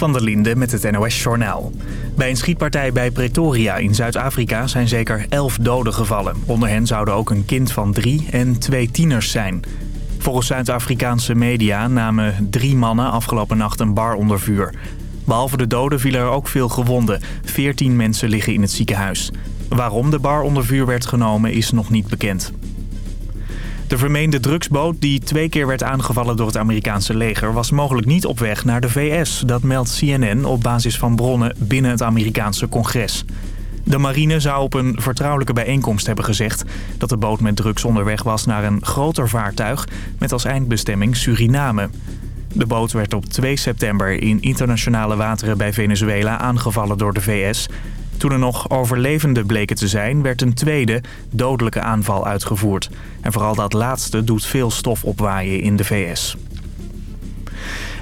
van der Linde met het NOS-journaal. Bij een schietpartij bij Pretoria in Zuid-Afrika zijn zeker elf doden gevallen. Onder hen zouden ook een kind van drie en twee tieners zijn. Volgens Zuid-Afrikaanse media namen drie mannen afgelopen nacht een bar onder vuur. Behalve de doden vielen er ook veel gewonden. Veertien mensen liggen in het ziekenhuis. Waarom de bar onder vuur werd genomen is nog niet bekend. De vermeende drugsboot die twee keer werd aangevallen door het Amerikaanse leger... was mogelijk niet op weg naar de VS. Dat meldt CNN op basis van bronnen binnen het Amerikaanse congres. De marine zou op een vertrouwelijke bijeenkomst hebben gezegd... dat de boot met drugs onderweg was naar een groter vaartuig... met als eindbestemming Suriname. De boot werd op 2 september in internationale wateren bij Venezuela aangevallen door de VS... Toen er nog overlevenden bleken te zijn, werd een tweede dodelijke aanval uitgevoerd. En vooral dat laatste doet veel stof opwaaien in de VS.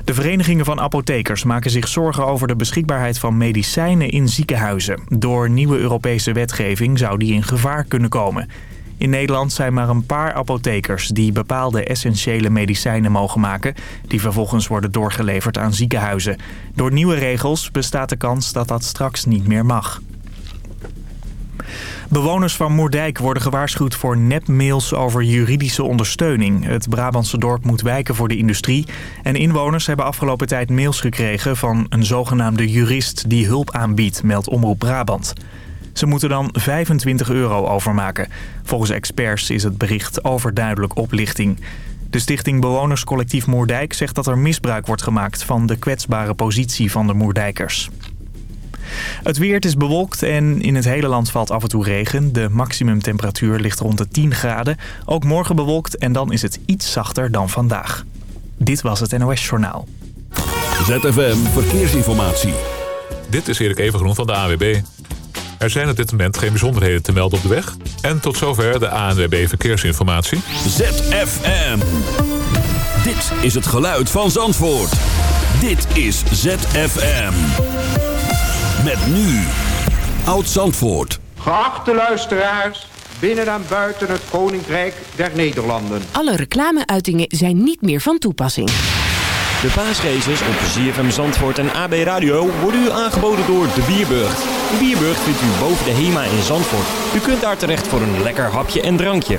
De verenigingen van apothekers maken zich zorgen over de beschikbaarheid van medicijnen in ziekenhuizen. Door nieuwe Europese wetgeving zou die in gevaar kunnen komen. In Nederland zijn maar een paar apothekers die bepaalde essentiële medicijnen mogen maken... die vervolgens worden doorgeleverd aan ziekenhuizen. Door nieuwe regels bestaat de kans dat dat straks niet meer mag. Bewoners van Moerdijk worden gewaarschuwd voor nepmails over juridische ondersteuning. Het Brabantse dorp moet wijken voor de industrie. En inwoners hebben afgelopen tijd mails gekregen van een zogenaamde jurist die hulp aanbiedt, meldt Omroep Brabant. Ze moeten dan 25 euro overmaken. Volgens experts is het bericht overduidelijk oplichting. De stichting Bewonerscollectief Moerdijk zegt dat er misbruik wordt gemaakt van de kwetsbare positie van de Moerdijkers. Het weer is bewolkt en in het hele land valt af en toe regen. De maximumtemperatuur ligt rond de 10 graden. Ook morgen bewolkt en dan is het iets zachter dan vandaag. Dit was het NOS Journaal. ZFM Verkeersinformatie. Dit is Erik Evengroen van de AWB. Er zijn op dit moment geen bijzonderheden te melden op de weg. En tot zover de ANWB Verkeersinformatie. ZFM. Dit is het geluid van Zandvoort. Dit is ZFM. Met nu. Oud Zandvoort. Geachte luisteraars, binnen en buiten het Koninkrijk der Nederlanden. Alle reclameuitingen zijn niet meer van toepassing. De paasraces op ZFM Zandvoort en AB Radio worden u aangeboden door De Bierburgt. De Bierburgt vindt u boven de HEMA in Zandvoort. U kunt daar terecht voor een lekker hapje en drankje.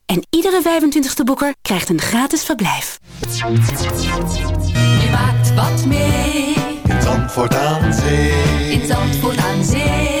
En iedere 25e boeker krijgt een gratis verblijf. Je maakt wat mee. In Zandvoort aan Zee. In Zandvoort aan Zee.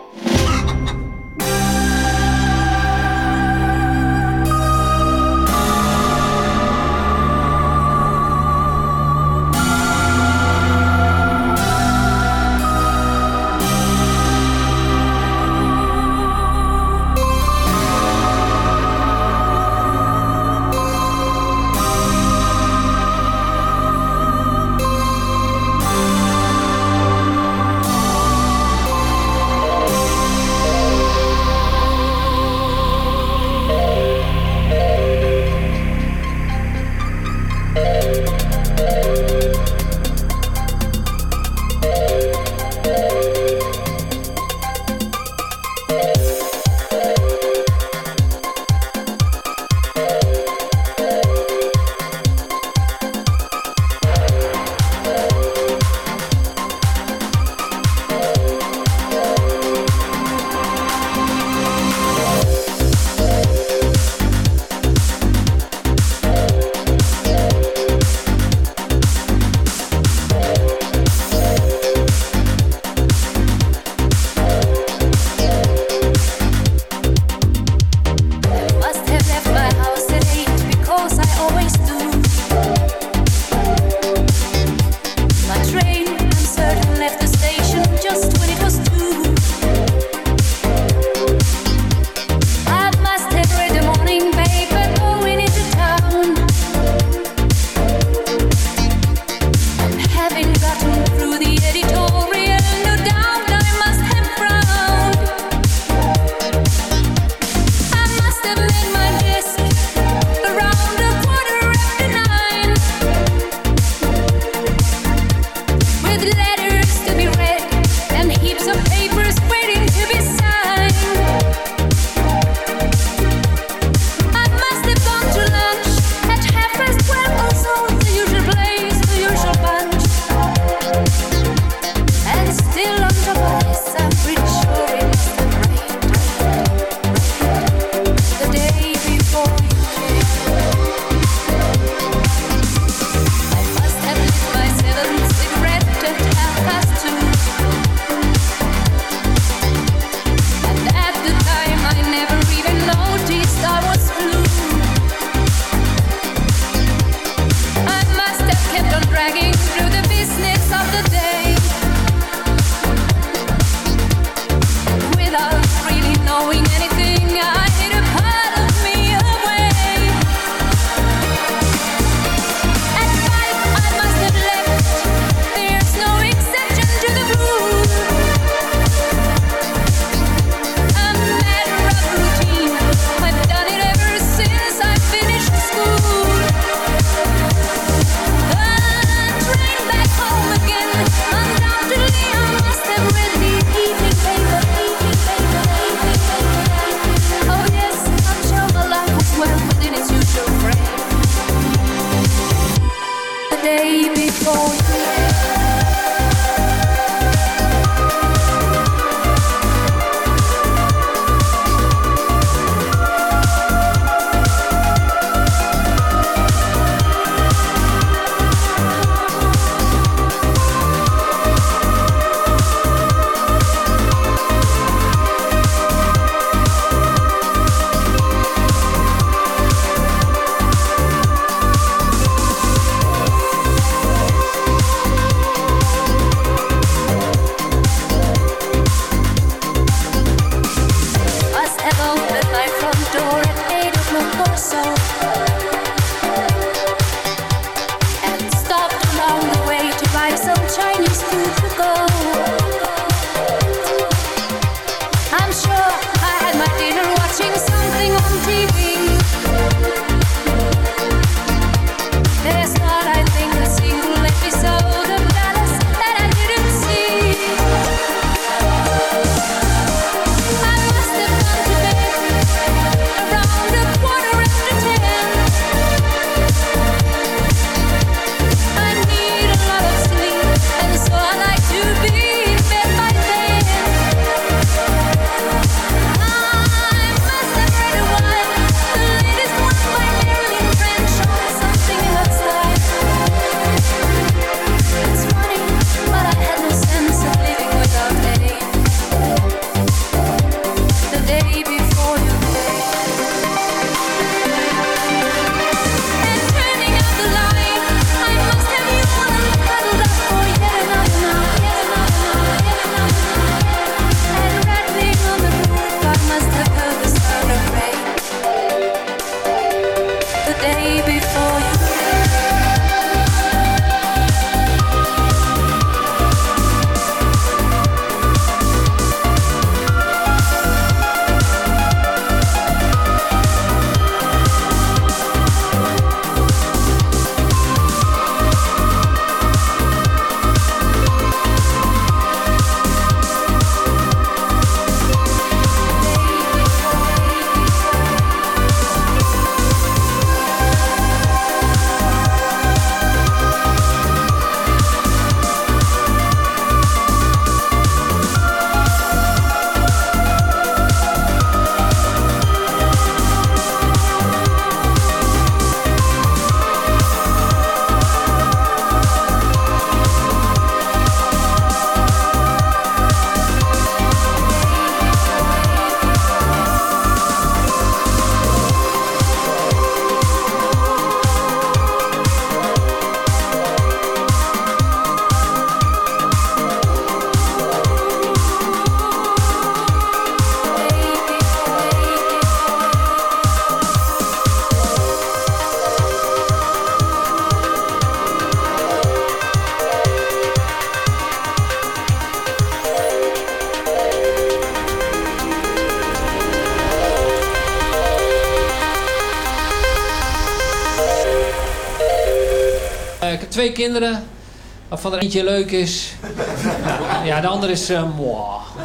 Twee kinderen, waarvan er eentje leuk is. Ja, de andere is... Uh.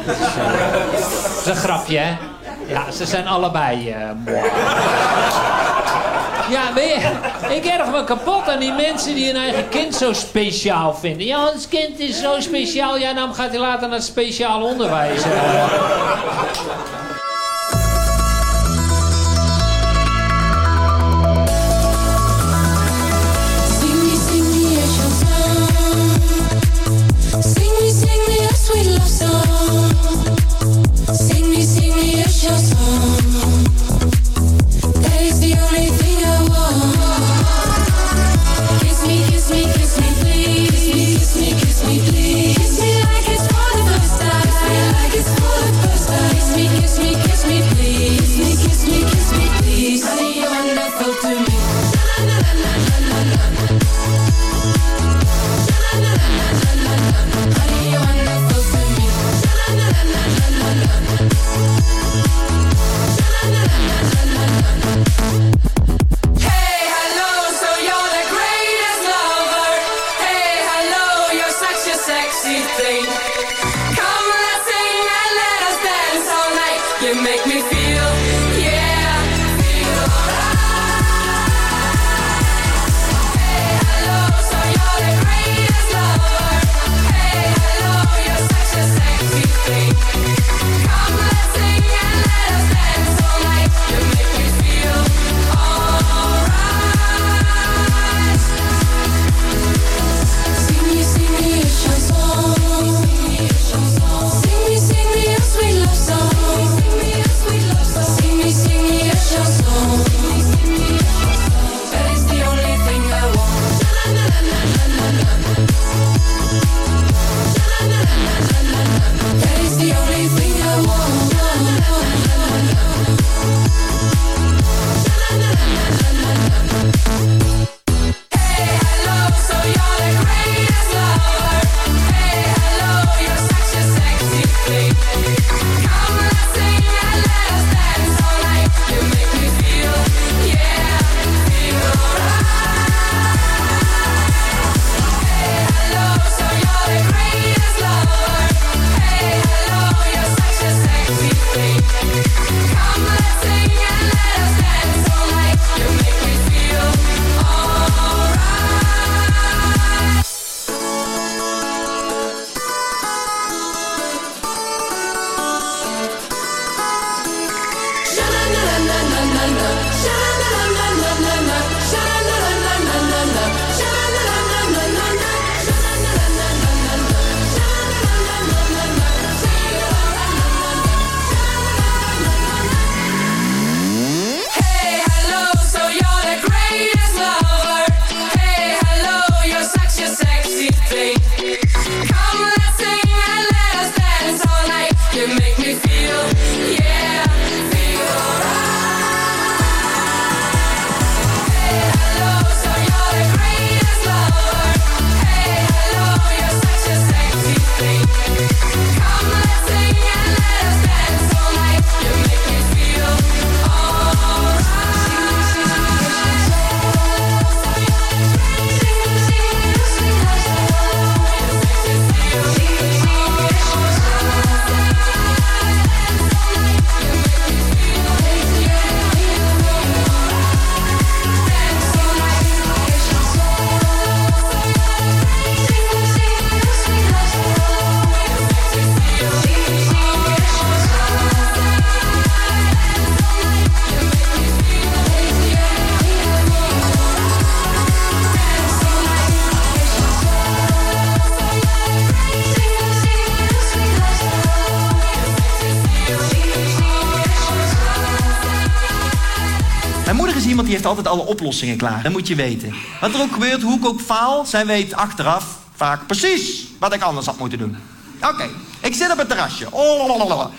Dat is, een grapje, hè? Ja, ze zijn allebei uh. Ja, ik erg me kapot aan die mensen die hun eigen kind zo speciaal vinden. Ja, ons kind is zo speciaal. Ja, dan gaat hij later naar het speciaal onderwijs. Die heeft altijd alle oplossingen klaar. Dat moet je weten. Wat er ook gebeurt, hoe ik ook faal, zij weet achteraf vaak precies wat ik anders had moeten doen. Oké, ik zit op het terrasje. Oh,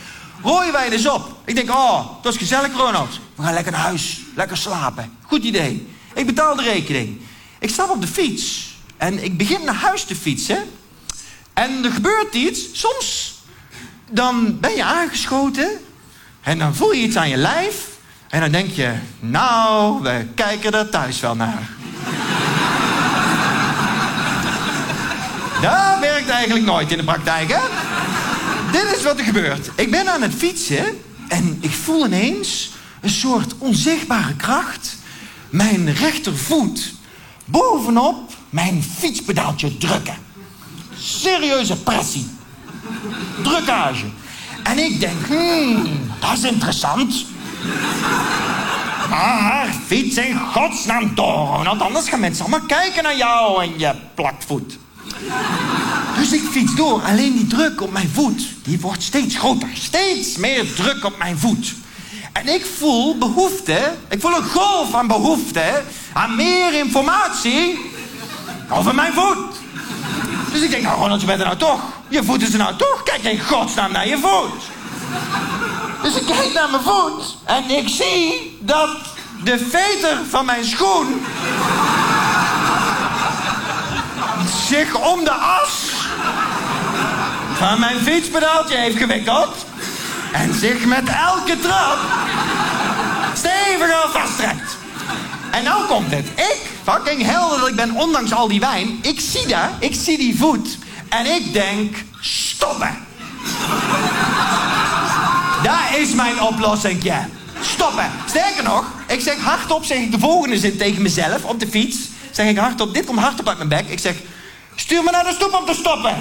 Rooie wijn is op. Ik denk, oh, dat is gezellig, Ronald. We gaan lekker naar huis. Lekker slapen. Goed idee. Ik betaal de rekening. Ik stap op de fiets. En ik begin naar huis te fietsen. En er gebeurt iets. Soms dan ben je aangeschoten. En dan voel je iets aan je lijf. En dan denk je, nou, we kijken er thuis wel naar. Dat werkt eigenlijk nooit in de praktijk, hè? Dit is wat er gebeurt. Ik ben aan het fietsen en ik voel ineens een soort onzichtbare kracht mijn rechtervoet bovenop mijn fietspedaaltje drukken. Serieuze pressie. Drukkage. En ik denk, hmm, dat is interessant. Maar fiets in godsnaam door, want anders gaan mensen allemaal kijken naar jou en je plakvoet. Dus ik fiets door, alleen die druk op mijn voet, die wordt steeds groter. Steeds meer druk op mijn voet. En ik voel behoefte, ik voel een golf aan behoefte aan meer informatie over mijn voet. Dus ik denk, nou Ronald, je bent er nou toch. Je voet is er nou toch. Kijk in godsnaam naar je voet. Dus ik kijk naar mijn voet en ik zie dat de veter van mijn schoen zich om de as van mijn fietspedaaltje heeft gewikkeld en zich met elke trap steviger vasttrekt. En nou komt het. Ik, fucking helder dat ik ben, ondanks al die wijn, ik zie dat, ik zie die voet en ik denk, stoppen. Dat is mijn oplossing, ja. Stoppen. Sterker nog, ik zeg hardop zeg ik de volgende zin tegen mezelf op de fiets. Zeg ik hardop, dit komt hardop uit mijn bek. Ik zeg, stuur me naar de stoep om te stoppen.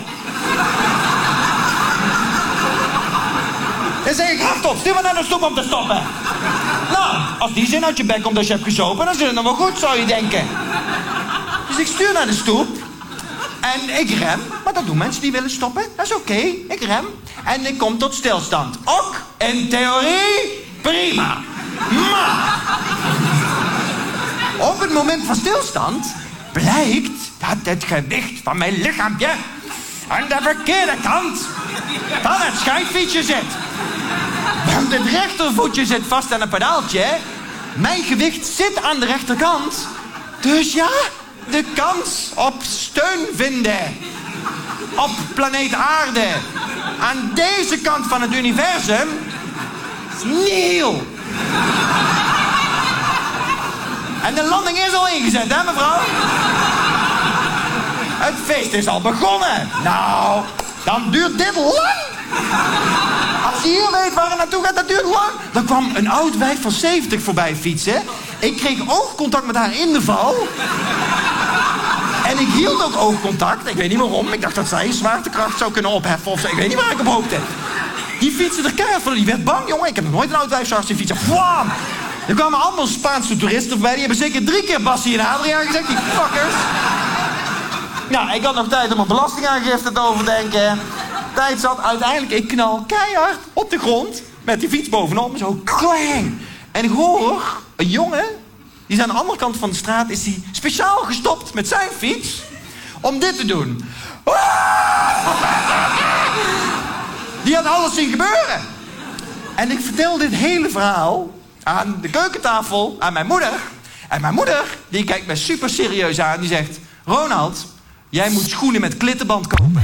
Dan zeg ik hardop, stuur me naar de stoep om te stoppen. Nou, als die zin uit je bek komt als je hebt gezopen, dan zit het nog wel goed, zou je denken. Dus ik stuur naar de stoep. En ik rem, maar dat doen mensen die willen stoppen. Dat is oké, ik rem. En ik kom tot stilstand. Ook in theorie prima. Maar op het moment van stilstand blijkt dat het gewicht van mijn lichaampje aan de verkeerde kant van het schuiffietsje zit. Want het rechtervoetje zit vast aan een pedaaltje. Mijn gewicht zit aan de rechterkant. Dus ja, de kans op steun vinden. Op planeet Aarde. Aan deze kant van het universum. is nihil. En de landing is al ingezet, hè mevrouw? Het feest is al begonnen. Nou, dan duurt dit lang. Als je hier weet waar het naartoe gaat, dat duurt lang. Dan kwam een oud wijf van 70 voorbij fietsen. Ik kreeg oogcontact met haar in de val. En ik hield ook oogcontact. Ik weet niet waarom. Ik dacht dat zij zwaartekracht zou kunnen opheffen of zo. Ik weet niet waar ik op hoopte. Die fietste er keihard van. Die werd bang, jongen. Ik heb nog nooit een oud wijf zo zien fietsen. Wam! Er kwamen allemaal Spaanse toeristen voorbij. Die hebben zeker drie keer Bassie en Adriaan gezegd. Die fuckers. Nou, ik had nog tijd om mijn belastingaangifte te overdenken. Tijd zat uiteindelijk, ik knal keihard op de grond. Met die fiets bovenop, zo klang. En ik hoor een jongen, die is aan de andere kant van de straat, is die speciaal gestopt met zijn fiets. Om dit te doen. Die had alles zien gebeuren. En ik vertel dit hele verhaal aan de keukentafel, aan mijn moeder. En mijn moeder, die kijkt me super serieus aan, die zegt... Ronald, jij moet schoenen met klittenband kopen.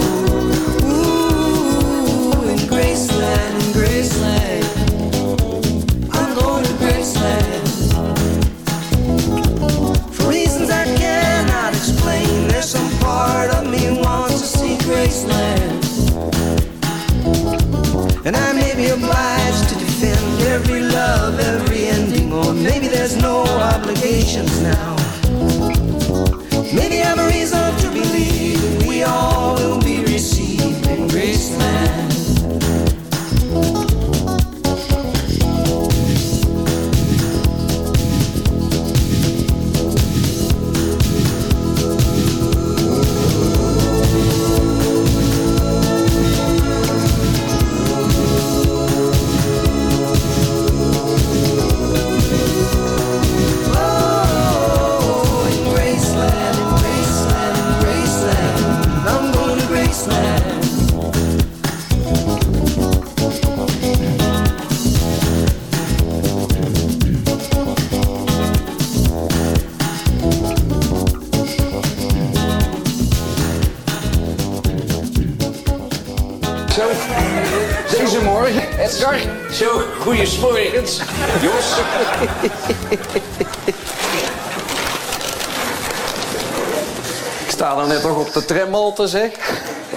Tramhalte, zeg.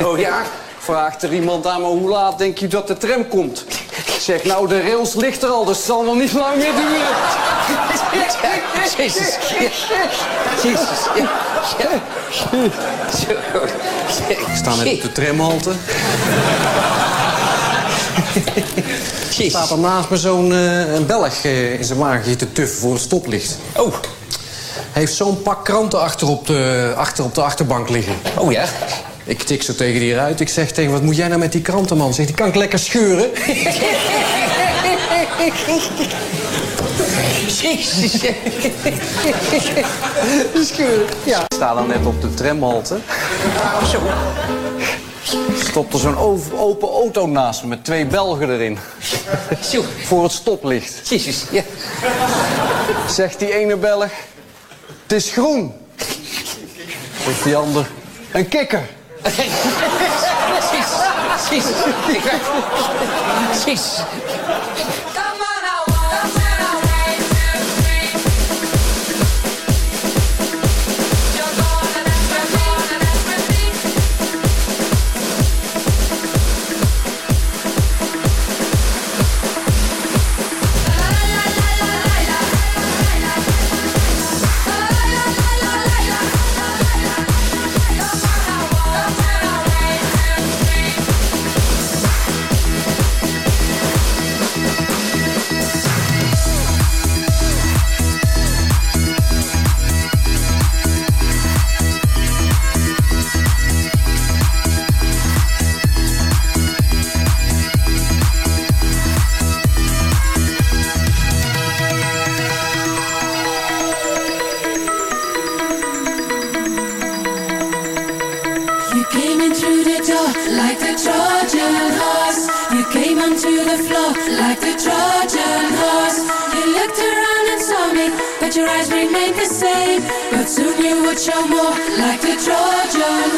Oh ja? Vraagt er iemand aan me, hoe laat denk je dat de tram komt? Ik zeg, nou, de rails ligt er al, dus het zal nog niet lang meer duren. Jezus. Jezus. Ja. Ja. Zo. Ik sta net op de tramhalte. Staat er naast me zo'n een Belg eh, in zijn maag te tuffen voor het stoplicht. Oh. Hij heeft zo'n pak kranten achter op, de, achter op de achterbank liggen. Oh ja? Ik tik zo tegen die eruit. Ik zeg tegen wat moet jij nou met die kranten, man? Zegt die kan ik lekker scheuren. Jezus. scheuren, ja. Ik sta dan net op de tramhalte. Zo. Stopt er zo'n open auto naast me met twee Belgen erin. Zo. Voor het stoplicht. Jezus. Ja. Zegt die ene Belg, het is groen. Zegt die ander, een kikker. Jezus. Jezus. Ik much amor, like the Georgia.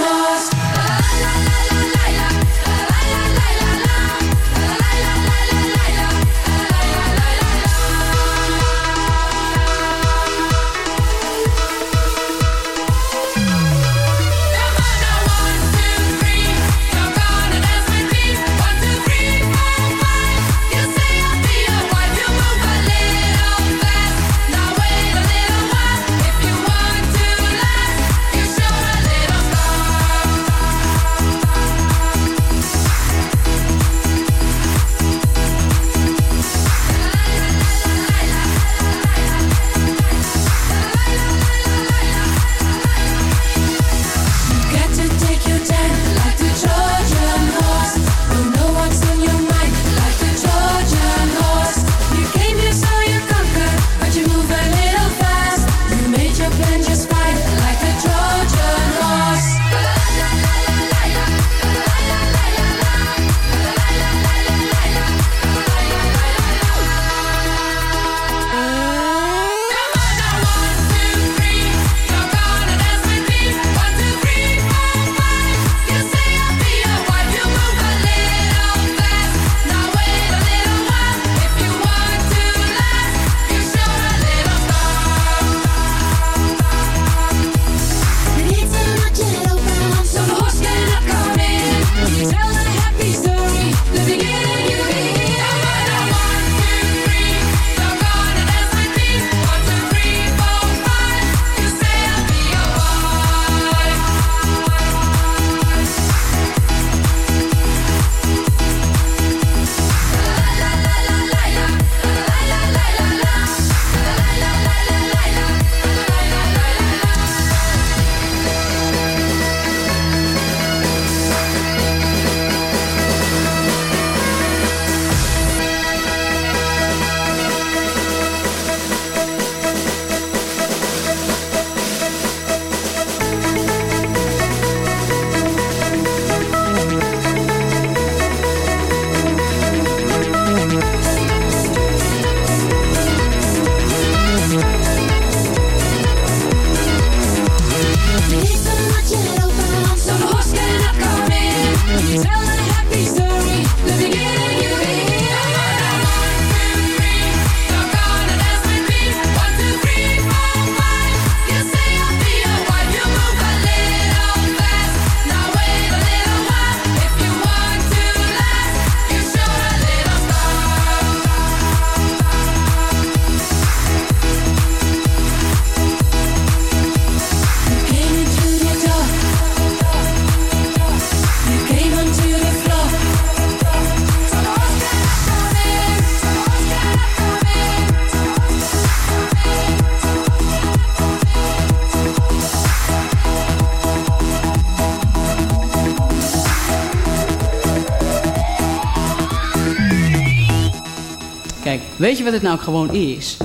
Weet je wat het nou gewoon is?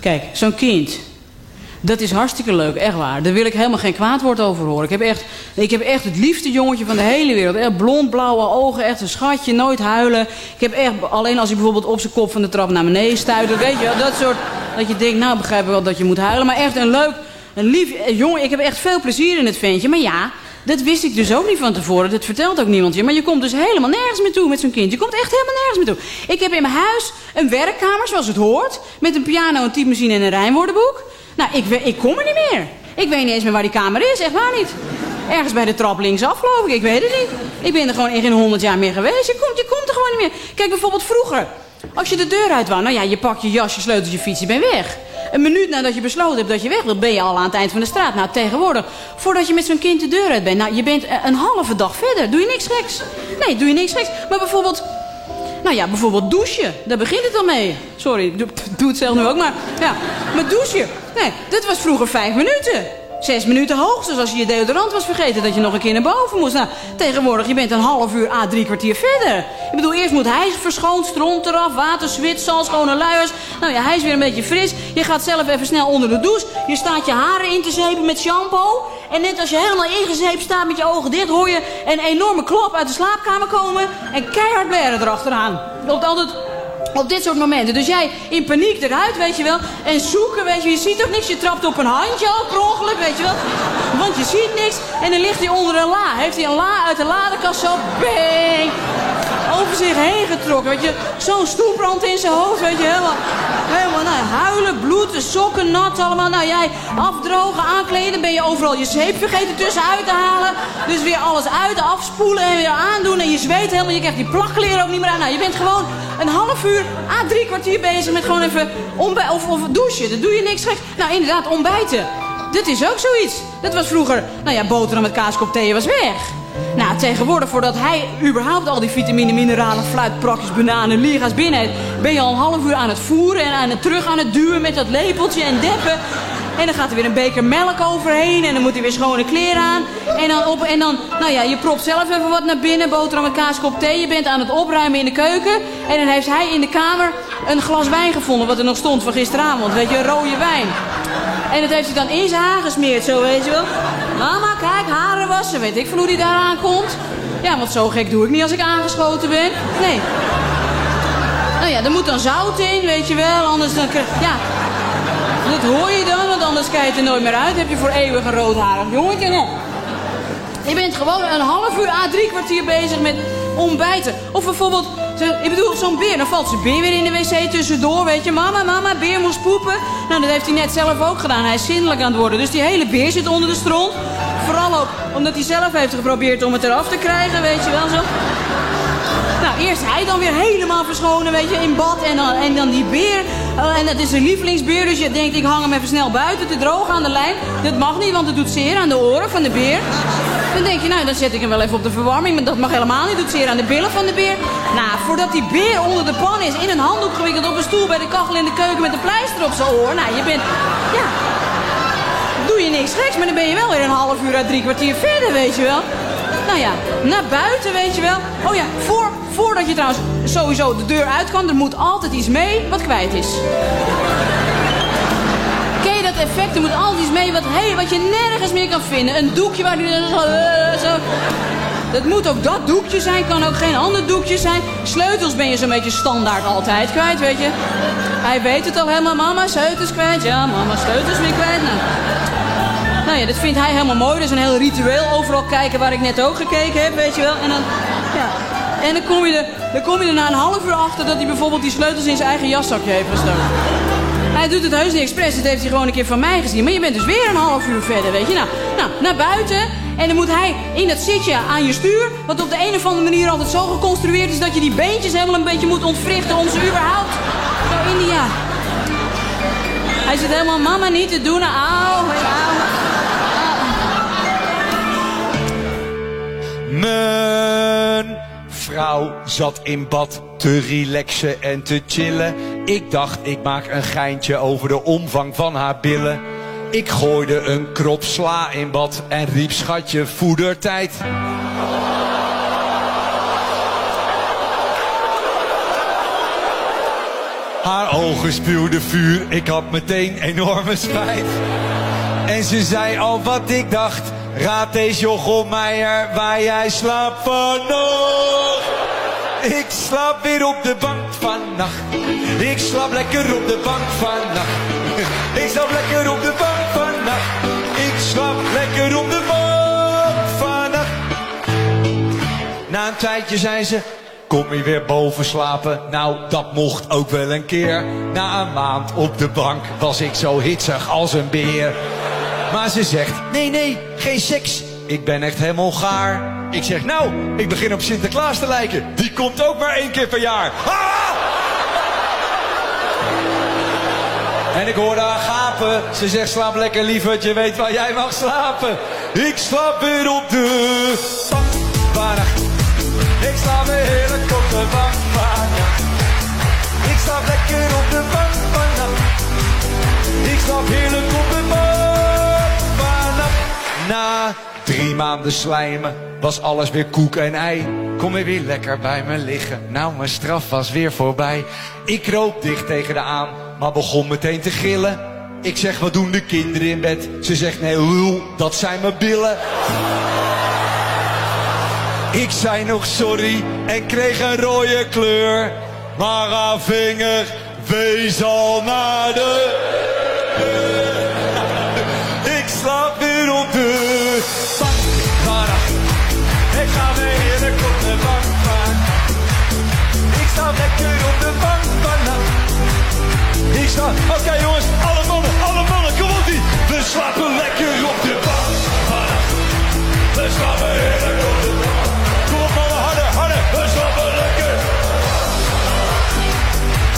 Kijk, zo'n kind. Dat is hartstikke leuk, echt waar. Daar wil ik helemaal geen kwaad woord over horen. Ik heb echt, ik heb echt het liefste jongetje van de hele wereld. Echt blond, blauwe ogen, echt een schatje, nooit huilen. Ik heb echt, alleen als hij bijvoorbeeld op zijn kop van de trap naar beneden stuit. Weet je wel, dat soort, dat je denkt, nou begrijp ik wel dat je moet huilen. Maar echt een leuk, een lief eh, jongen. Ik heb echt veel plezier in het ventje. Maar ja, dat wist ik dus ook niet van tevoren. Dat vertelt ook niemand je. Maar je komt dus helemaal nergens meer toe met zo'n kind. Je komt echt helemaal nergens meer toe. Ik heb in mijn huis een werkkamer, zoals het hoort. Met een piano, een typemachine en een rijmwoordenboek. Nou, ik, ik kom er niet meer. Ik weet niet eens meer waar die kamer is, echt waar niet. Ergens bij de trap linksaf, geloof ik. Ik weet het niet. Ik ben er gewoon in geen honderd jaar meer geweest. Je komt, je komt er gewoon niet meer. Kijk, bijvoorbeeld vroeger. Als je de deur uit wou, nou ja, je pakt je jas, je sleutelt je fiets, je bent weg. Een minuut nadat je besloten hebt dat je weg wilt, ben je al aan het eind van de straat. Nou, tegenwoordig, voordat je met zo'n kind de deur uit bent, nou, je bent eh, een halve dag verder. Doe je niks geks? Nee, doe je niks geks. Maar bijvoorbeeld, nou ja, bijvoorbeeld douchen. Daar begint het al mee. Sorry, doe, doe het zelf nu ook, maar ja. Maar douchen, nee, dat was vroeger vijf minuten. Zes minuten hoogstens als je je deodorant was vergeten dat je nog een keer naar boven moest. Nou, tegenwoordig, je bent een half uur à drie kwartier verder. Ik bedoel, eerst moet hij verschoond, stront eraf, water, zwit, zalt, schone luiers. Nou ja, hij is weer een beetje fris. Je gaat zelf even snel onder de douche. Je staat je haren in te zeepen met shampoo. En net als je helemaal ingezeept staat met je ogen dicht, hoor je een enorme klap uit de slaapkamer komen. En keihard blaren erachteraan. Loopt altijd op dit soort momenten. Dus jij in paniek eruit, weet je wel. En zoeken, weet je. Je ziet toch niks. Je trapt op een handje al per ongeluk, weet je wel. Want je ziet niks. En dan ligt hij onder een la. Heeft hij een la uit de ladekast zo. Bang! Over zich heen getrokken, weet je. Zo'n stoelbrand in zijn hoofd, weet je. Helemaal, helemaal nou, huilen, bloed, sokken nat allemaal. Nou, jij afdrogen, aankleden. Ben je overal je zeep vergeten tussenuit te halen. Dus weer alles uit, afspoelen en weer aandoen. En je zweet helemaal. Je krijgt die plakkleren ook niet meer aan. Nou, je bent gewoon een half uur à drie kwartier bezig met gewoon even ontbijten of, of douchen. Dan doe je niks geks. Nou, inderdaad, ontbijten. Dit is ook zoiets. Dat was vroeger, nou ja, boterham met kaaskop thee was weg. Nou, tegenwoordig, voordat hij überhaupt al die vitamine, mineralen, fluitprakjes, bananen, liga's binnen heeft... ben je al een half uur aan het voeren en aan het terug aan het duwen met dat lepeltje en deppen. En dan gaat er weer een beker melk overheen en dan moet hij weer schone kleren aan. En dan, op, en dan, nou ja, je propt zelf even wat naar binnen, boterham met kaaskop thee. Je bent aan het opruimen in de keuken. En dan heeft hij in de kamer een glas wijn gevonden, wat er nog stond van gisteravond. Weet je, rode wijn. En dat heeft hij dan in zijn haar gesmeerd, zo weet je wel. Mama, kijk, haren wassen. Weet ik van hoe die daar aankomt. Ja, want zo gek doe ik niet als ik aangeschoten ben. Nee. Nou ja, er moet dan zout in, weet je wel. Anders dan... krijg- Ja, dat hoor je dan, want anders kijk je er nooit meer uit. Heb je voor eeuwig een roodharig jongetje. Nee. Je bent gewoon een half uur à drie kwartier bezig met ontbijten. Of bijvoorbeeld, ik bedoel, zo'n beer. Dan valt zijn beer weer in de wc tussendoor, weet je. Mama, mama, beer moest poepen. Nou, dat heeft hij net zelf ook gedaan. Hij is zindelijk aan het worden. Dus die hele beer zit onder de stront. Vooral ook omdat hij zelf heeft geprobeerd om het eraf te krijgen, weet je wel zo. Nou, eerst hij dan weer helemaal verschonen, weet je, in bad. En dan, en dan die beer. Eh, en dat is zijn lievelingsbeer, dus je denkt, ik hang hem even snel buiten te drogen aan de lijn. Dat mag niet, want het doet zeer aan de oren van de beer. Dan denk je, nou, dan zet ik hem wel even op de verwarming. Maar dat mag helemaal niet, doet zeer aan de billen van de beer. Nou, voordat die beer onder de pan is, in een handdoek gewikkeld op een stoel bij de kachel in de keuken met een pleister op zijn oor. Nou, je bent, ja, doe je niks geks, maar dan ben je wel weer een half uur uit drie kwartier verder, weet je wel. Nou ja, naar buiten, weet je wel. Oh ja, voor, voordat je trouwens sowieso de deur uit kan, er moet altijd iets mee wat kwijt is. Ken je dat effect? Er moet altijd iets mee wat, hey, wat je nergens meer kan vinden. Een doekje waar die zo, eh, zo... Dat moet ook dat doekje zijn, kan ook geen ander doekje zijn. Sleutels ben je zo'n beetje standaard altijd kwijt, weet je. Hij weet het al helemaal, mama, sleutels kwijt. Ja, mama, sleutels weer kwijt. Nou, nou ja, dat vindt hij helemaal mooi. Dat is een heel ritueel. Overal kijken waar ik net ook gekeken heb, weet je wel. En dan, ja. En dan kom, je er, dan kom je er na een half uur achter dat hij bijvoorbeeld die sleutels in zijn eigen jaszakje heeft gestoken. Hij doet het heus niet expres, dat heeft hij gewoon een keer van mij gezien. Maar je bent dus weer een half uur verder, weet je. Nou, nou naar buiten. En dan moet hij in dat zitje aan je stuur... wat op de een of andere manier altijd zo geconstrueerd is... dat je die beentjes helemaal een beetje moet ontwrichten... om ze überhaupt zo in die... Ja. Hij zit helemaal mama niet te doen. Auw. Mijn vrouw zat in bad te relaxen en te chillen. Ik dacht, ik maak een geintje over de omvang van haar billen. Ik gooide een krop sla in bad en riep schatje voedertijd. Haar ogen spuwden vuur, ik had meteen enorme spijt. En ze zei al wat ik dacht, raad eens Jochem Meijer waar jij slaapt vannacht. Ik slaap weer op de bank vannacht. Ik slaap lekker op de bank vannacht. Ik slaap lekker op de bank. Ik slaap lekker op de bank vannacht. Na een tijdje zei ze, kom je weer boven slapen? Nou, dat mocht ook wel een keer. Na een maand op de bank was ik zo hitsig als een beer. Maar ze zegt, nee, nee, geen seks. Ik ben echt helemaal gaar. Ik zeg, nou, ik begin op Sinterklaas te lijken. Die komt ook maar één keer per jaar. Ah! En ik hoorde haar gapen. Ze zegt, slaap lekker lieverd, je weet waar jij mag slapen. Ik slaap weer op de bank. Ik slaap weer heerlijk op de bank. Ik slaap lekker op de bank. Ik slaap heerlijk op de bank vannacht. Drie maanden slijmen, was alles weer koek en ei. Kom weer weer lekker bij me liggen, nou mijn straf was weer voorbij. Ik kroop dicht tegen de aan, maar begon meteen te gillen. Ik zeg, wat doen de kinderen in bed? Ze zegt, nee lul, dat zijn mijn billen. Ik zei nog sorry en kreeg een rode kleur. Maar haar vinger wees al naar de Oké jongens, alle mannen, alle mannen, kom op die. We slapen lekker op de vannacht. We slapen heerlijk op de bank. Kom op mannen, harder, harder, we slapen lekker.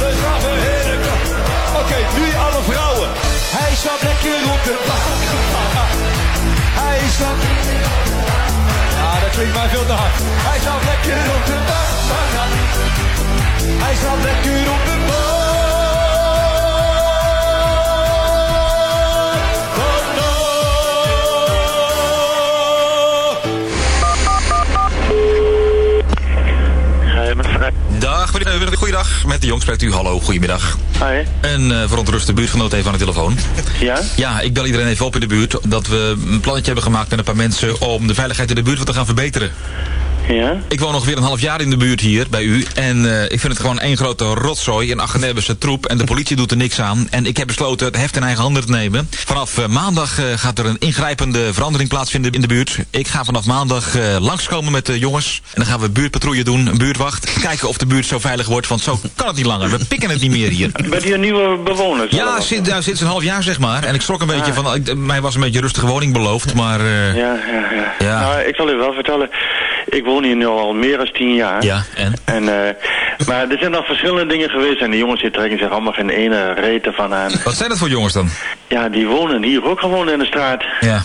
We slapen heerlijk. Oké, nu alle vrouwen. Hij slaapt lekker op de bank. Hij slaapt... Ah, dat klinkt maar veel te hard. Hij slaapt lekker op de bank. Hij slaapt lekker op de bank. Dag, meneer- goeiedag. Met de jong spreekt u. Hallo, goedemiddag. Hoi. Een uh, verontruste buurtgenoot even aan de telefoon. Ja? Ja, ik bel iedereen even op in de buurt dat we een plannetje hebben gemaakt met een paar mensen om de veiligheid in de buurt wat te gaan verbeteren. Ja? Ik woon nog weer een half jaar in de buurt hier bij u. En uh, ik vind het gewoon één grote rotzooi. Een Achenebbische troep. En de politie doet er niks aan. En ik heb besloten het heft in eigen handen te nemen. Vanaf uh, maandag uh, gaat er een ingrijpende verandering plaatsvinden in de buurt. Ik ga vanaf maandag langskomen met de jongens. En dan gaan we buurtpatrouille doen. Een buurtwacht. Kijken of de buurt zo veilig wordt. Want zo kan het niet langer. We pikken het niet meer hier. Bent u een nieuwe bewoner? Ja, sinds, nou, sinds een half jaar zeg maar. En ik schrok een beetje van... Ik, mij was een beetje rustige woning beloofd. Maar... ja, ja, ja, ja. Nou, ik zal u wel vertellen. Ik woon hier nu al meer dan tien jaar. Ja, en? en uh, maar er zijn nog verschillende dingen geweest en de jongens die trekken zich allemaal geen ene reten van aan. Wat zijn dat voor jongens dan? Ja, die wonen hier ook gewoon in de straat. Ja.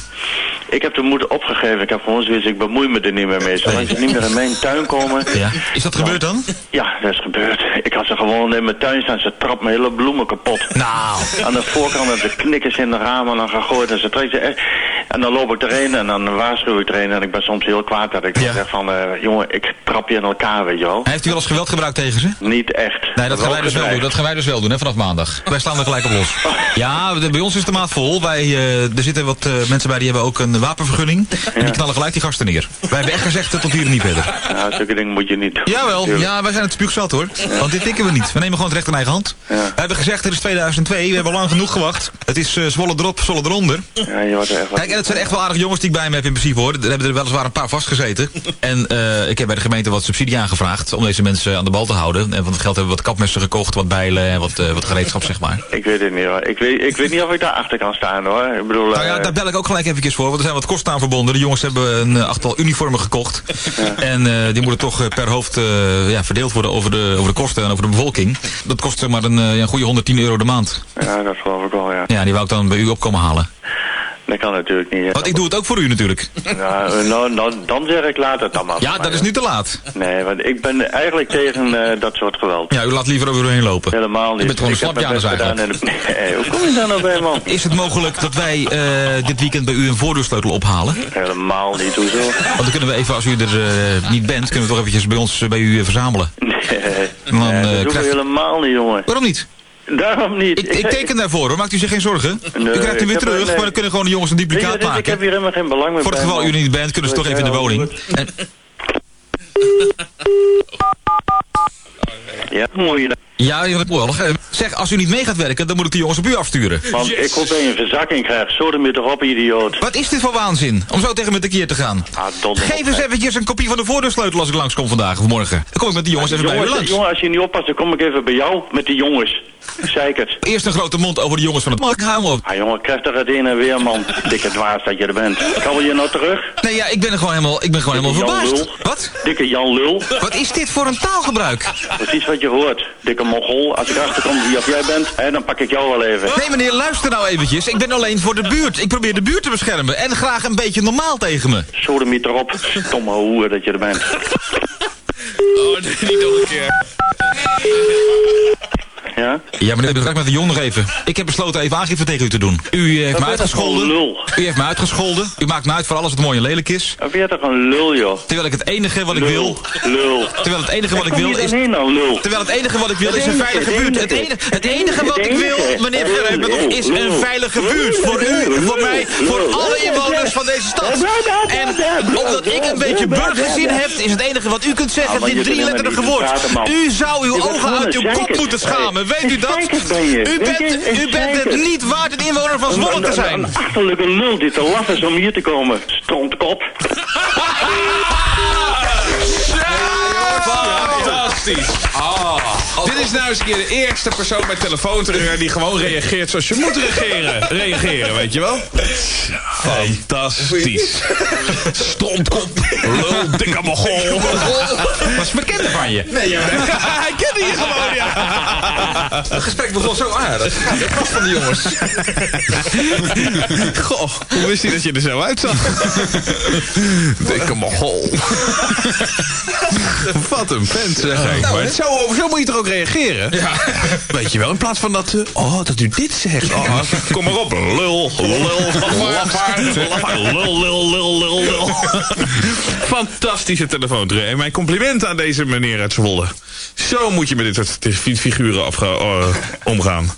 Ik heb de moed opgegeven. Ik heb gewoon zoiets, ik bemoei me er niet meer mee. Zolang ze niet meer in mijn tuin komen. Ja. Is dat gebeurd dan? Ja, dat is gebeurd. Ik had ze gewoon in mijn tuin staan. Ze trapt mijn hele bloemen kapot. Nou. Aan de voorkant hebben ze knikkers in de ramen dan gegooid. En ze trekt ze echt. En dan loop ik erheen en dan waarschuw ik erheen. En ik ben soms heel kwaad dat ik ja. zeg van, uh, jongen, ik trap je in elkaar, weet je wel. Heeft u wel eens geweld gebruikt tegen ze? Niet echt. Nee, dat gaan wij dus wel doen. Dat gaan wij dus wel doen, hè, vanaf maandag. Wij slaan er gelijk op los. Ja, bij ons is de maat vol. Wij, uh, er zitten wat uh, mensen bij die hebben ook een wapenvergunning. En die knallen gelijk die gasten neer. Wij hebben echt gezegd tot hier niet verder. Ja, zulke dingen moet je niet. Jawel, ja, wij zijn het spuugzat hoor. Want dit tikken we niet. We nemen gewoon het recht in eigen hand. We hebben gezegd, het is 2002. We hebben lang genoeg gewacht. Het is uh, Zwolle erop, Zwolle eronder. Ja, je wordt er echt Kijk, en het zijn echt wel aardige jongens die ik bij me heb in principe hoor. Er hebben er weliswaar een paar vastgezeten. En uh, ik heb bij de gemeente wat subsidie aangevraagd om deze mensen aan de bal te houden. En van het geld hebben we wat kapmessen gekocht, wat bijlen en wat, uh, wat gereedschap zeg maar. Ik weet het niet hoor. Ik weet, ik weet niet of ik daar achter kan staan hoor. Ik bedoel, nou ja, daar bel ik ook gelijk even voor. Want er zijn wat kosten aan verbonden. De jongens hebben een uh, achttal uniformen gekocht. Ja. En uh, die moeten toch per hoofd uh, ja, verdeeld worden over de, over de kosten en over de bevolking. Dat kost zeg maar een, een goede 110 euro de maand. Ja, dat geloof ik wel, ja. Ja, die wou ik dan bij u opkomen halen. Dat kan natuurlijk niet. Want ik doe het ook voor u natuurlijk. Nou, nou, nou dan zeg ik laat het dan maar. Ja, dat is nu te laat. Nee, want ik ben eigenlijk tegen uh, dat soort geweld. Ja, u laat liever over u heen lopen. Helemaal niet. Je bent gewoon een slapjanus eigenlijk. De... Nee, hoe kom je daar nou bij, man? Is het mogelijk dat wij uh, dit weekend bij u een voordeursleutel ophalen? Helemaal niet, hoezo? Want dan kunnen we even, als u er uh, niet bent, kunnen we toch eventjes bij ons bij u verzamelen. Nee, dan, nee dat krijgt... helemaal niet, jongen. Waarom niet? Daarom niet. Ik, ik teken daarvoor hoor, maakt u zich geen zorgen. Nee, u krijgt hem weer terug, nee. maar dan kunnen gewoon de jongens een duplicaat maken. Ik heb hier helemaal geen belang meer Voor het geval u niet bent, kunnen ze toch even in de woning. En... Ja, je Ja, wel. Zeg, als u niet mee gaat werken, dan moet ik de jongens op u afsturen. Want ik hoop dat je een verzakking krijgt. Zo de toch op, idioot. Wat is dit voor waanzin? Om zo tegen me tekeer te gaan. Ah, Geef eens eventjes een kopie van de voordeursleutel als ik langskom vandaag of morgen. Dan kom ik met die jongens even jongens, bij u langs. Jongen, als je niet oppast, dan kom ik even bij jou met die jongens. Zeker. Eerst een grote mond over de jongens van het mark. Hou op. Ah jongen, krijg toch het een en weer, man. Dikke dwaas dat je er bent. Kan je nou terug? Nee, ja, ik ben er gewoon helemaal, ik ben gewoon helemaal verbaasd. Wat? Dikke Jan Lul. Wat is dit voor een taalgebruik? Precies wat je hoort. Dikke mogol. Als ik achterkom wie of jij bent, hè, dan pak ik jou wel even. Nee meneer, luister nou eventjes. Ik ben alleen voor de buurt. Ik probeer de buurt te beschermen. En graag een beetje normaal tegen me. Sodemiet erop. Stomme hoer dat je er bent. Oh, nee, niet nog een keer. Ja? Ja, meneer, ik met de Jon nog even. Ik heb besloten even aangifte tegen u te doen. U eh, heeft me uitgescholden. lul? U heeft me uitgescholden. U maakt me uit voor alles wat mooi en lelijk is. Dan ben je toch een lul, joh. Terwijl ik het enige wat ik wil... Lul. Terwijl het enige wat ik wil is... lul? Terwijl het enige wat ik wil is een veilige buurt. Het enige. het enige wat ik wil, meneer Gerrit, is een veilige buurt. Voor u, voor mij, voor alle inwoners van deze stad. En omdat ik een beetje burgerzin heb, is het enige wat u kunt Ah, zeggen dit drieletterige helemaal niet woord. U zou uw ogen uit uw kop moeten schamen. Hey, Weet u een dat? zeikert ben je. U bent, je, een u bent het niet waard een inwoner van Zwolle te Een- zijn. Een achterlijke lul die te laf is om hier te komen. Strontkop. Fantastisch. Is nou eens een keer de eerste persoon met telefoonterreur die gewoon reageert zoals je moet reageren. Reageren, weet je wel? Fantastisch. Strompkop. Lul, dikke mogol. Was bekende van je. Nee, ja, hij kende je gewoon, ja. Het gesprek begon zo aardig. Dat was van die jongens. Goh, hoe wist hij dat je er zo uitzag? Dikke mogol. Wat een vent, zeg ik. Nou, zo, zo moet je toch ook reageren? Ja. Weet je wel, in plaats van dat... eh, oh, dat u dit zegt. Oh, kom maar op, lul, lul, lafaard, lul, lul, lul, lul, lul. Fantastische telefoontree. En mijn compliment aan deze meneer uit Zwolle. Zo moet je met dit soort fi- figuren eh, omgaan.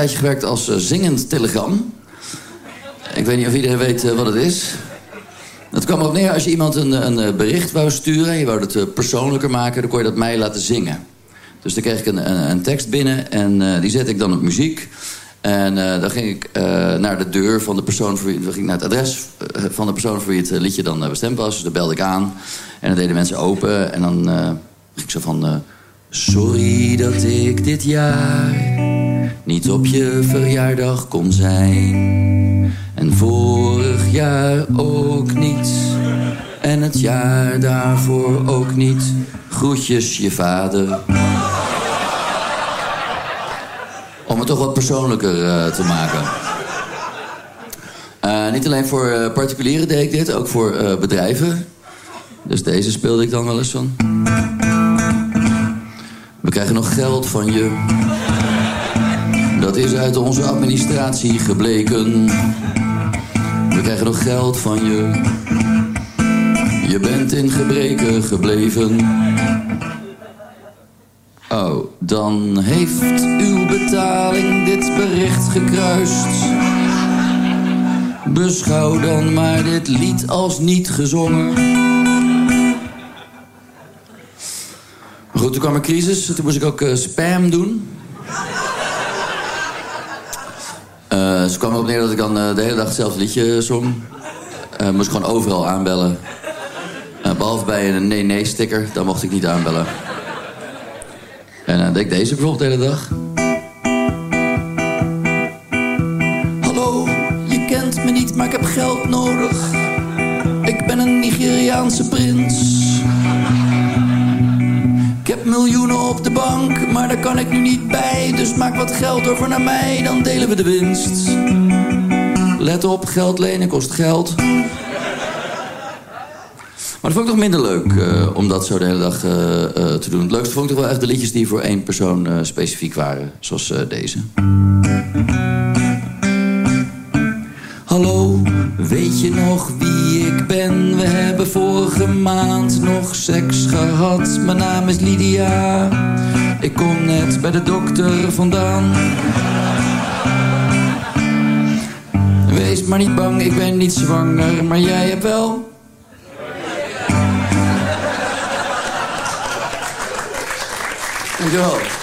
Tijdje gewerkt als eh, zingend telegram. Ik weet niet of iedereen weet eh, wat het is. Het kwam erop neer als je iemand een, een eh, bericht wou sturen... en je wou het persoonlijker maken, dan kon je dat mij laten zingen. Dus dan kreeg ik een, een, een tekst binnen en die zette ik dan op muziek. En dan ging ik naar de deur van de persoon voor wie... Dan ging ik naar het adres van de persoon voor wie het liedje dan bestemd was. Dus daar belde ik aan en dan deden mensen open. En dan ging ik zo van... Sorry dat ik dit jaar niet op je verjaardag kon zijn. En vorig jaar ook niet. En het jaar daarvoor ook niet. Groetjes je vader. Om het toch wat persoonlijker eh, te maken. Eh, niet alleen voor eh, particulieren deed ik dit, ook voor bedrijven. Dus deze speelde ik dan wel eens van. We krijgen nog geld van je. Dat is uit onze administratie gebleken. We krijgen nog geld van je. Je bent in gebreken gebleven. Oh, dan heeft uw betaling dit bericht gekruist. Beschouw dan maar dit lied als niet gezongen. Goed, toen kwam een crisis. Toen moest ik ook eh, spam doen. Eh ze kwam erop neer dat ik dan eh, de hele dag hetzelfde liedje zong. Eh moest gewoon overal aanbellen. Eh, behalve bij een nee-nee-sticker, dan mocht ik niet aanbellen. En dan deed ik deze bijvoorbeeld de hele dag. Hallo, je kent me niet, maar ik heb geld nodig. Ik ben een Nigeriaanse prins. Miljoenen op de bank, maar daar kan ik nu niet bij. Dus maak wat geld over naar mij, dan delen we de winst. Let op, geld lenen kost geld. Maar dat vond ik toch minder leuk eh, om dat zo de hele dag eh, eh, te doen. Het leukste vond ik toch wel echt de liedjes die voor één persoon specifiek waren. Zoals deze. Hallo, weet je nog wie vorige maand nog seks gehad. Mijn naam is Lydia. Ik kom net bij de dokter vandaan. Wees maar niet bang, ik ben niet zwanger, maar jij hebt wel. Dankjewel.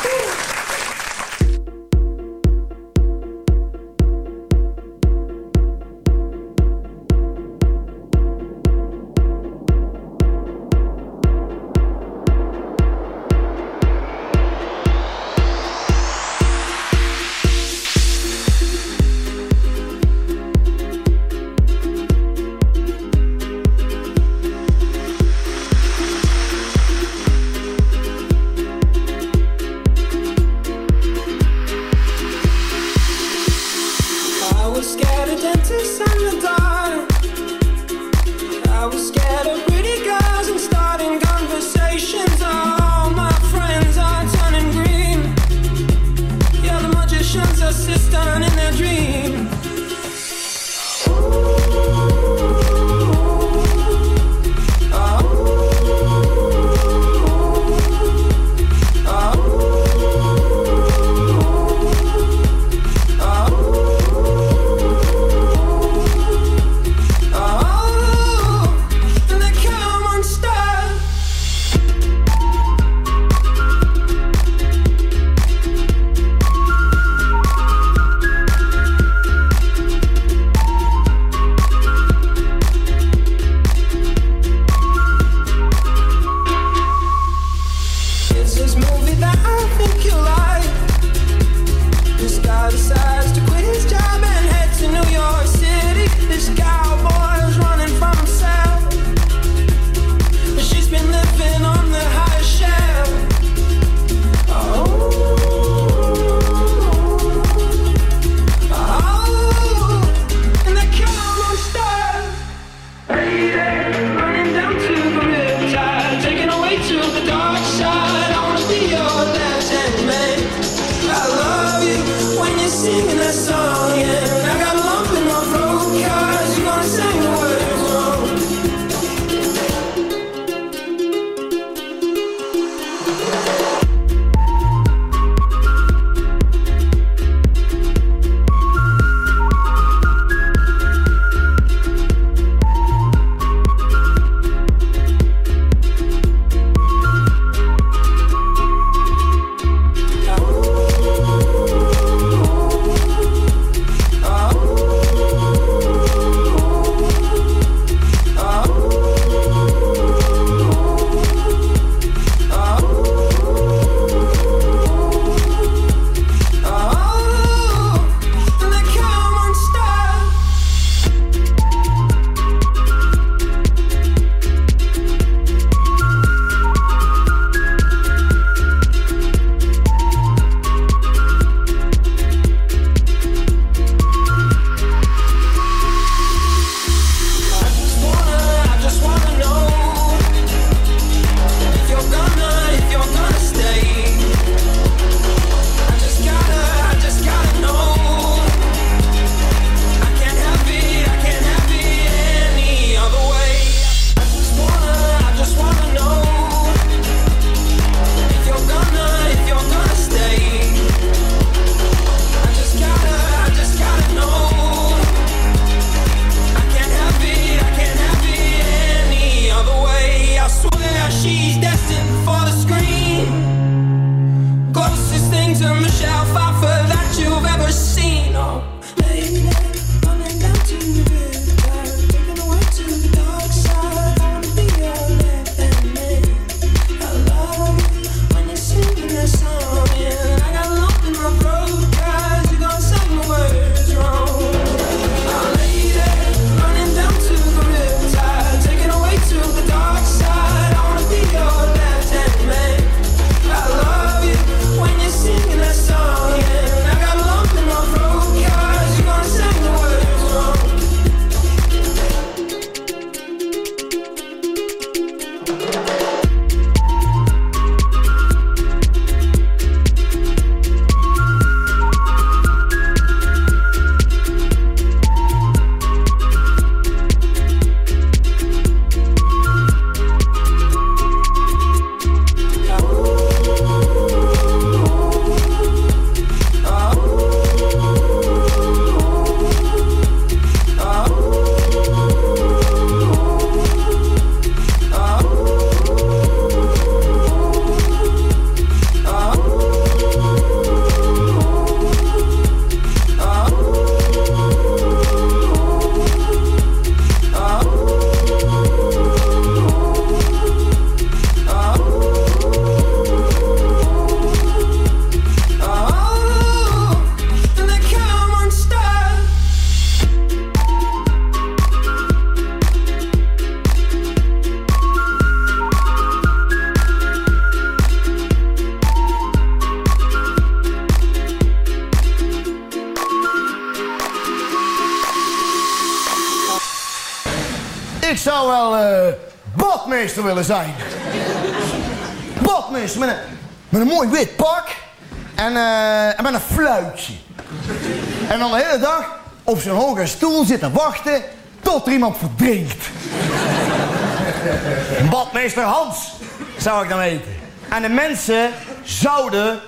Willen zijn. Badmeester met een, met een mooi wit pak en, eh, en met een fluitje. En dan de hele dag op zijn hoge stoel zitten wachten tot er iemand verdrinkt. Badmeester Hans zou ik dan heten. En de mensen zouden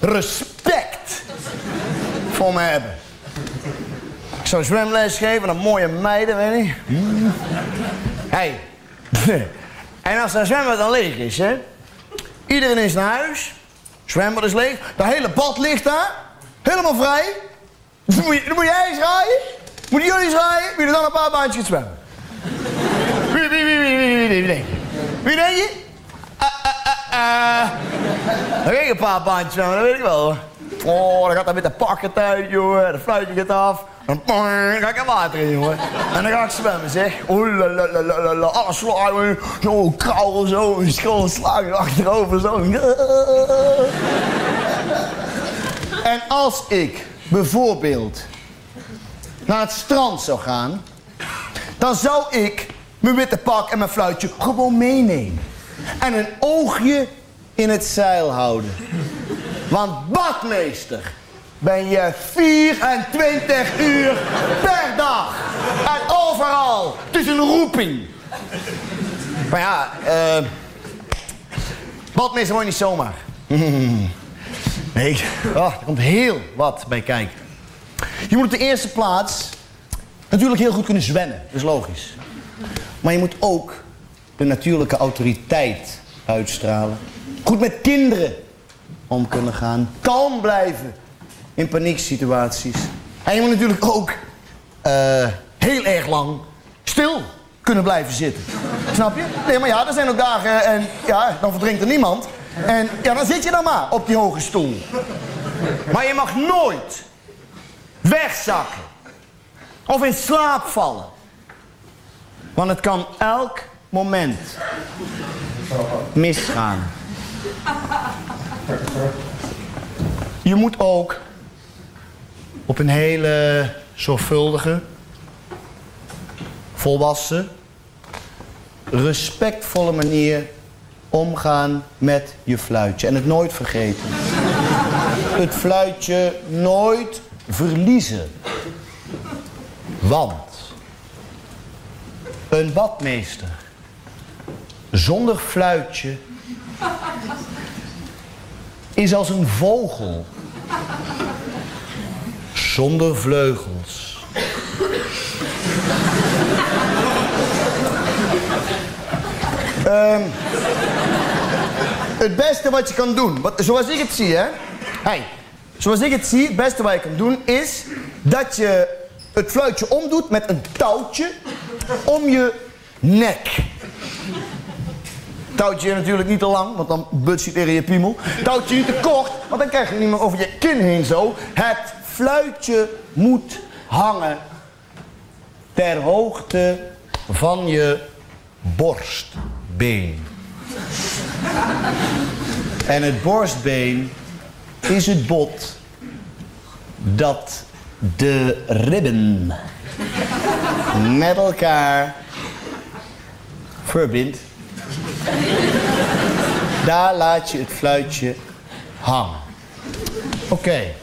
respect voor me hebben. Ik zou zwemles geven aan mooie meiden, weet je. Hmm. Hey. En als dat zwembad dan leeg is, hè. Iedereen is naar huis. Zwembad is leeg. Dat hele bad ligt daar. Helemaal vrij. Dan moet, je, dan moet jij eens rijden. Moeten jullie eens rijden. Wie er dan een paar baantjes zwemmen. Wie, wie, wie, wie, wie, wie, wie, denk je? Wie denk je? Ah, ah, ah, ah. Dan een paar baantjes zwemmen, dat weet ik wel. Oh, dan gaat dat met de pakken uit, jongen. De fluitje gaat af. Dan ga ik er water in, jongen. En dan ga ik zwemmen, zeg. Oeh, la. Alles slagen. Zo, krauwel, zo. Een school slagen achterover, zo. En als ik bijvoorbeeld naar het strand zou gaan, dan zou ik mijn witte pak en mijn fluitje gewoon meenemen. En een oogje in het zeil houden. Want badmeester ben je 24 uur per dag. En overal. Het is een roeping. Maar ja, eh... badmeester word je niet zomaar. Nee, oh, er komt heel wat bij kijken. Je moet op de eerste plaats natuurlijk heel goed kunnen zwemmen. Dat is logisch. Maar je moet ook de natuurlijke autoriteit uitstralen. Goed met kinderen om kunnen gaan. Kalm blijven in panieksituaties. En je moet natuurlijk ook eh, heel erg lang stil kunnen blijven zitten. Snap je? Nee, maar ja, er zijn ook dagen en ja, dan verdrinkt er niemand. En ja, dan zit je dan maar op die hoge stoel. Maar je mag nooit wegzakken. Of in slaap vallen. Want het kan elk moment misgaan. Je moet ook op een hele zorgvuldige, volwassen, respectvolle manier omgaan met je fluitje. En het nooit vergeten. Het fluitje nooit verliezen. Want een badmeester zonder fluitje is als een vogel zonder vleugels. Ehm, het beste wat je kan doen, wat, zoals ik het zie, hè. Hey, zoals ik het zie, het beste wat je kan doen is dat je het fluitje omdoet met een touwtje om je nek. Touwtje natuurlijk niet te lang, want dan buts je tegen je piemel. Touwtje niet te kort, want dan krijg je niet meer over je kin heen zo. Het fluitje moet hangen ter hoogte van je borstbeen. En het borstbeen is het bot dat de ribben met elkaar verbindt. Daar laat je het fluitje hangen. Oké.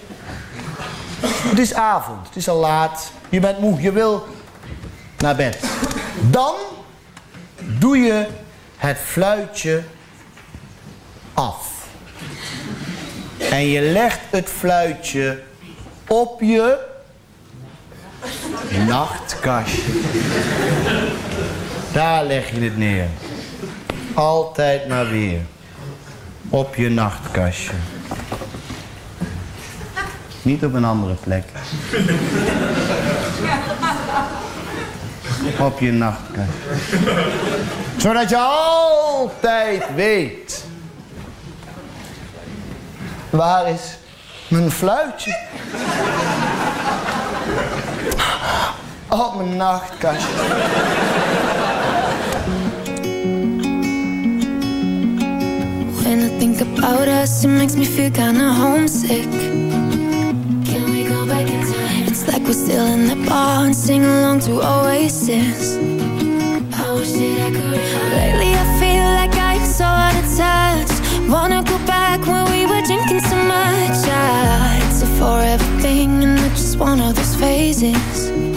Het is avond, het is al laat. Je bent moe, je wil naar bed. Dan doe je het fluitje af. En je legt het fluitje op je nachtkastje. Daar leg je het neer. Altijd maar weer. Op je nachtkastje. Niet op een andere plek. Op je nachtkastje. Zodat je altijd weet. Waar is mijn fluitje? Op mijn nachtkastje. When I think about us, it makes me feel kinda homesick. Like we're still in the bar and sing along to Oasis. Oh, wish that I could. Lately I feel like I'm so out of touch. Wanna go back when we were drinking so much. I, It's a forever thing and I just want all those phases